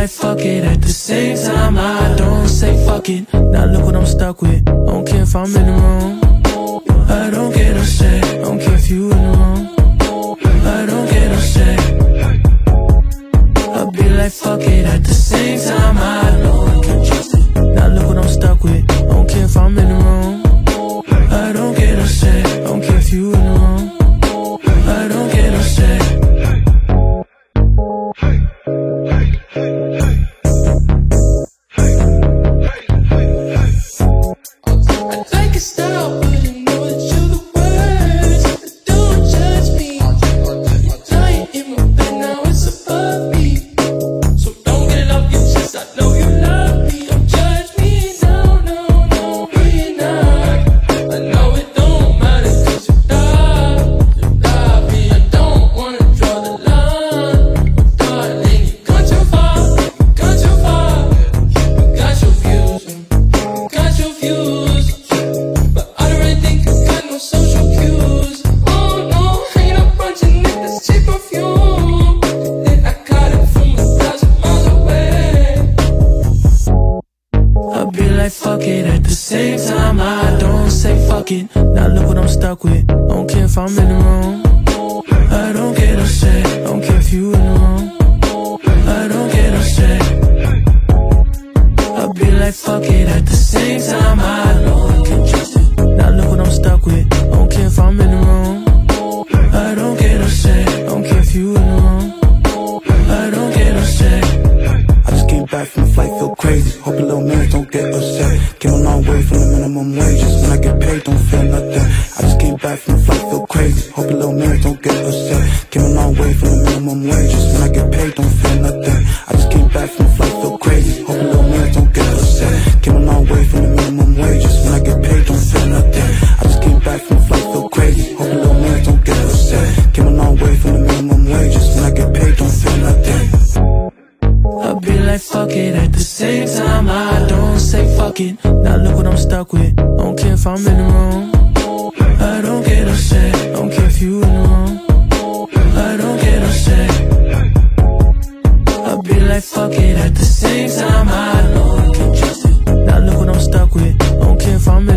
like fuck it at the same time. I don't say fuck it. Now look what I'm stuck with. I don't care if I'm in the wrong. I don't get upset. Don't care if you in the wrong. I don't get upset. I'll be like fuck it at the same time. I know I can trust it. Now look what I'm stuck with. Like fuck it at the same time. I don't say fuck it. Now look what I'm stuck with. Don't care if I'm in the wrong. I don't get upset. Don't care if you in the wrong. I don't get upset. I be like fuck it at the same time. I I can trust it. Now look what I'm stuck with. Don't care if I'm in the wrong. I don't get upset. Don't care if you in the wrong. I don't get upset. I just came back from the flight, feel crazy. Hope wages. When I get paid, don't feel nothing. I just came back from the flight, feel crazy. Hope your little man don't get upset. Came a long way from the minimum wages. When I get paid, don't feel nothing. I just came back from the flight, feel crazy. Hope your little man don't get upset. Came a long way from the minimum wages. When I get paid, don't feel nothing. I just came back from the flight, feel crazy. Hope your little man don't get upset. Came a long way from the minimum wages. When I get paid, don't feel nothing. I be like fuck it at the same time. I don't say fuck it stuck with. Don't care if I'm in the wrong. I don't get upset. Don't care if you in the wrong. I don't get upset. I be like fuck it at the same time. I know I can trust it. Now look what I'm stuck with. Don't care if I'm